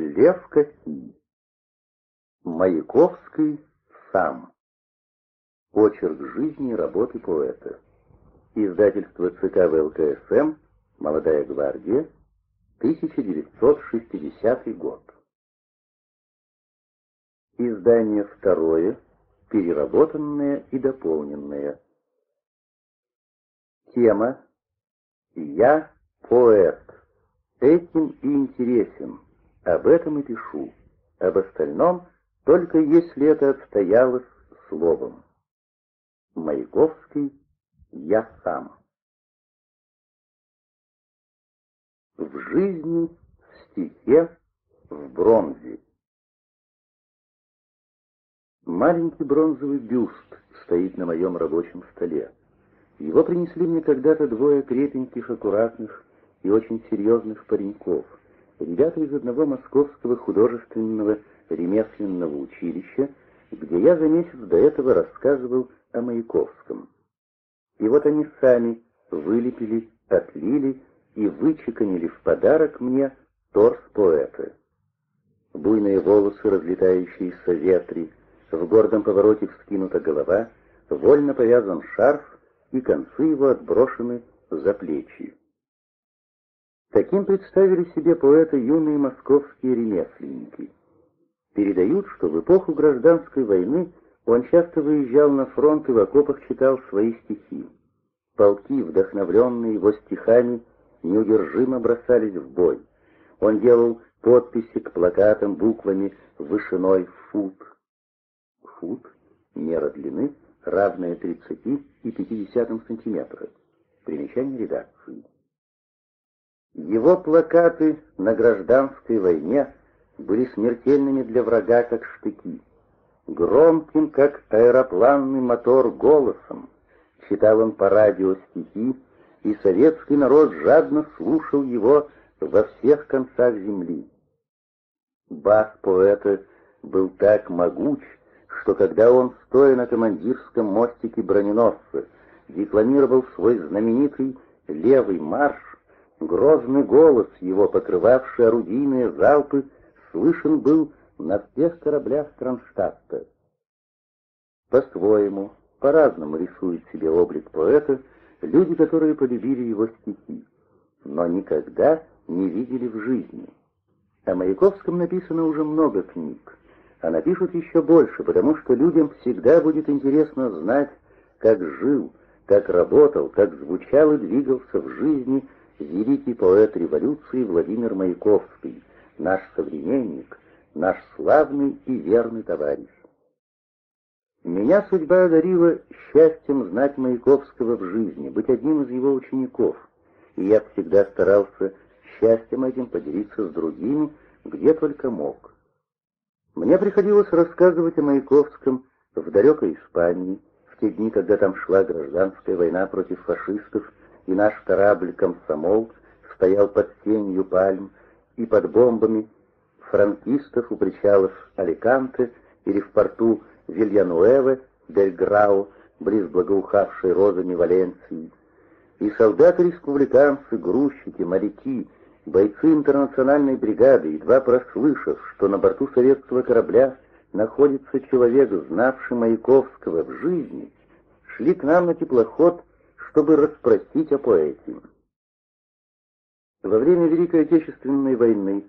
Лев Косий. Маяковский сам. Очерк жизни и работы поэта. Издательство ЦК ВЛКСМ «Молодая гвардия», 1960 год. Издание второе, переработанное и дополненное. Тема «Я поэт». Этим и интересен, об этом и пишу. Об остальном только если это отстоялось словом. Маяковский «Я сам». В жизни, в стихе, в бронзе. Маленький бронзовый бюст стоит на моем рабочем столе. Его принесли мне когда-то двое крепеньких, аккуратных и очень серьезных пареньков, ребята из одного московского художественного ремесленного училища, где я за месяц до этого рассказывал о Маяковском. И вот они сами вылепили, отлили и вычеканили в подарок мне торс поэта. Буйные волосы, разлетающиеся ветри, в гордом повороте вскинута голова, вольно повязан шарф, и концы его отброшены за плечи. Таким представили себе поэта юные московские ремесленники. Передают, что в эпоху гражданской войны он часто выезжал на фронт и в окопах читал свои стихи. Полки, вдохновленные его стихами, неудержимо бросались в бой. Он делал подписи к плакатам буквами вышиной фут. Фут — мера длины, равная 30 и 50 сантиметрах. Примечание редакции. Его плакаты на гражданской войне были смертельными для врага, как штыки. Громким, как аэропланный мотор, голосом читал он по радио стихи, и советский народ жадно слушал его во всех концах земли. Бас поэта был так могуч, что когда он, стоя на командирском мостике броненосца, декламировал свой знаменитый «Левый марш», Грозный голос его, покрывавший орудийные залпы, слышен был на всех кораблях Кронштадта. По-своему, по-разному рисует себе облик поэта люди, которые полюбили его стихи, но никогда не видели в жизни. О Маяковском написано уже много книг, а напишут еще больше, потому что людям всегда будет интересно знать, как жил, как работал, как звучал и двигался в жизни великий поэт революции Владимир Маяковский, наш современник, наш славный и верный товарищ. Меня судьба одарила счастьем знать Маяковского в жизни, быть одним из его учеников, и я всегда старался счастьем этим поделиться с другими, где только мог. Мне приходилось рассказывать о Маяковском в далекой Испании, в те дни, когда там шла гражданская война против фашистов, и наш корабль «Комсомол» стоял под тенью пальм и под бомбами франкистов у причалов Аликанте или в порту Вильянуэве, Дель Грау, близ благоухавшей розами Валенции. И солдаты-республиканцы, грузчики, моряки, бойцы интернациональной бригады, едва прослышав, что на борту советского корабля находится человек, знавший Маяковского в жизни, шли к нам на теплоход чтобы расспросить о поэте. Во время Великой Отечественной войны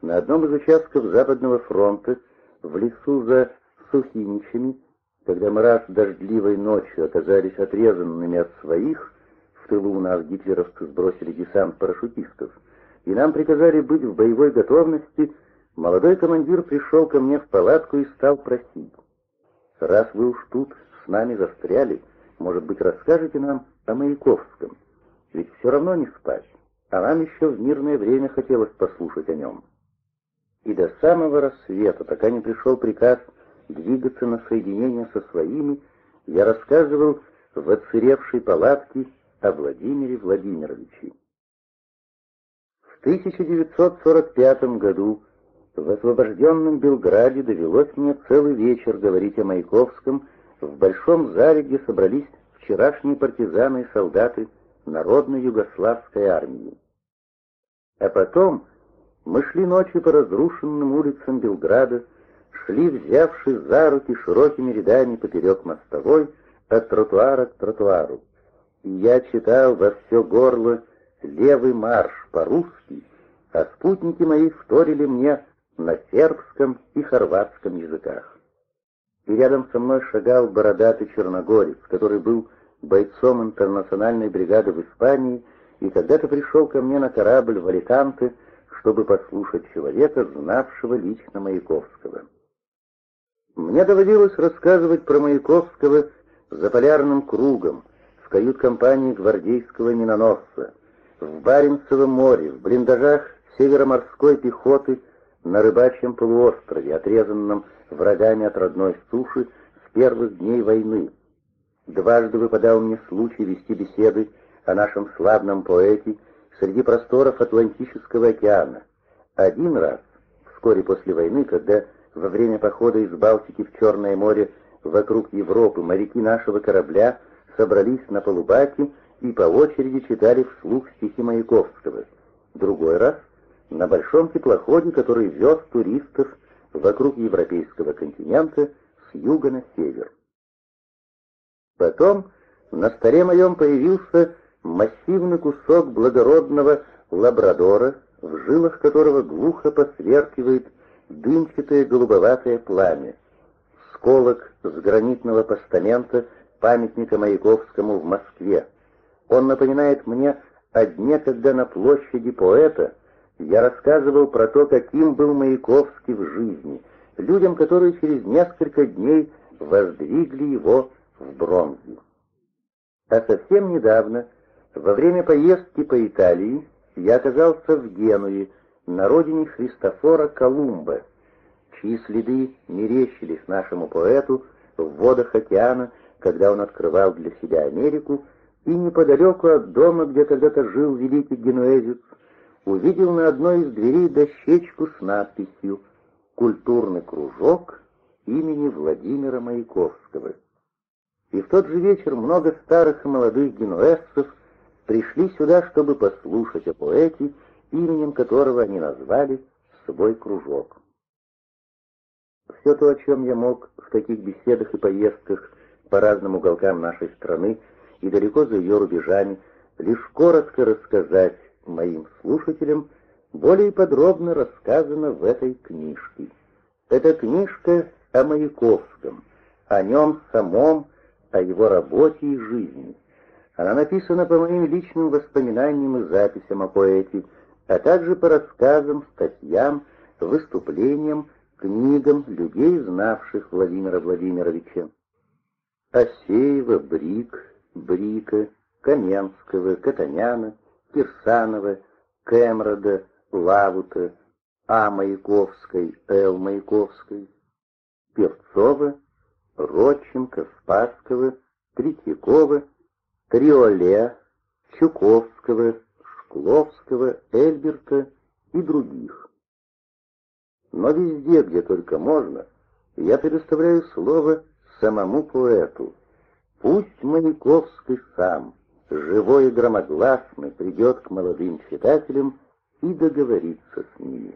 на одном из участков Западного фронта, в лесу за Сухиничами, когда мы раз дождливой ночью оказались отрезанными от своих, в тылу у нас гитлеровцы сбросили десант парашютистов, и нам приказали быть в боевой готовности, молодой командир пришел ко мне в палатку и стал просить. «Раз вы уж тут с нами застряли, может быть, расскажете нам о Маяковском? Ведь все равно не спать, а нам еще в мирное время хотелось послушать о нем. И до самого рассвета, пока не пришел приказ двигаться на соединение со своими, я рассказывал в отсыревшей палатке о Владимире Владимировиче. В 1945 году в освобожденном Белграде довелось мне целый вечер говорить о Маяковском в большом зале, где собрались вчерашние партизаны и солдаты Народной Югославской армии. А потом Мы шли ночью по разрушенным улицам Белграда, шли, взявшись за руки широкими рядами поперек мостовой, от тротуара к тротуару. И я читал во все горло левый марш по-русски, а спутники мои вторили мне на сербском и хорватском языках. И рядом со мной шагал бородатый черногорец, который был бойцом интернациональной бригады в Испании и когда-то пришел ко мне на корабль в Аликанте, чтобы послушать человека, знавшего лично Маяковского. Мне доводилось рассказывать про Маяковского за полярным кругом, в кают-компании гвардейского миноносца, в Баренцевом море, в блиндажах североморской пехоты на рыбачьем полуострове, отрезанном врагами от родной суши с первых дней войны. Дважды выпадал мне случай вести беседы о нашем славном поэте среди просторов Атлантического океана. Один раз, вскоре после войны, когда во время похода из Балтики в Черное море вокруг Европы моряки нашего корабля собрались на полубаке и по очереди читали вслух стихи Маяковского. Другой раз на большом теплоходе, который вез туристов вокруг европейского континента с юга на север. Потом на столе моем появился массивный кусок благородного лабрадора, в жилах которого глухо посверкивает дымчатое голубоватое пламя. Сколок с гранитного постамента памятника Маяковскому в Москве. Он напоминает мне о дне, когда на площади поэта я рассказывал про то, каким был Маяковский в жизни, людям, которые через несколько дней воздвигли его в бронзе. А совсем недавно, во время поездки по Италии, я оказался в Генуе, на родине Христофора Колумба, чьи следы мерещились нашему поэту в водах океана, когда он открывал для себя Америку, и неподалеку от дома, где когда-то жил великий генуэзец, увидел на одной из дверей дощечку с надписью «Культурный кружок имени Владимира Маяковского». И в тот же вечер много старых и молодых генуэзцев пришли сюда, чтобы послушать о поэте, именем которого они назвали свой кружок. Все то, о чем я мог в таких беседах и поездках по разным уголкам нашей страны и далеко за ее рубежами, лишь коротко рассказать моим слушателям, более подробно рассказано в этой книжке. Эта книжка о Маяковском, о нем самом, о его работе и жизни. Она написана по моим личным воспоминаниям и записям о поэте, а также по рассказам, статьям, выступлениям, книгам людей, знавших Владимира Владимировича. Асеева, Брик, Брика, Каменского, Катаняна, Кирсанова, Кэмрода, Лавута, А. Маяковской, Л. Маяковской, Певцова, Родченко, Спасского, Третьякова, Триоле, Чуковского, Шкловского, Эльберта и других. Но везде, где только можно, я предоставляю слово самому поэту. Пусть Маяковский сам, живой и громогласный, придет к молодым читателям и договорится с ними.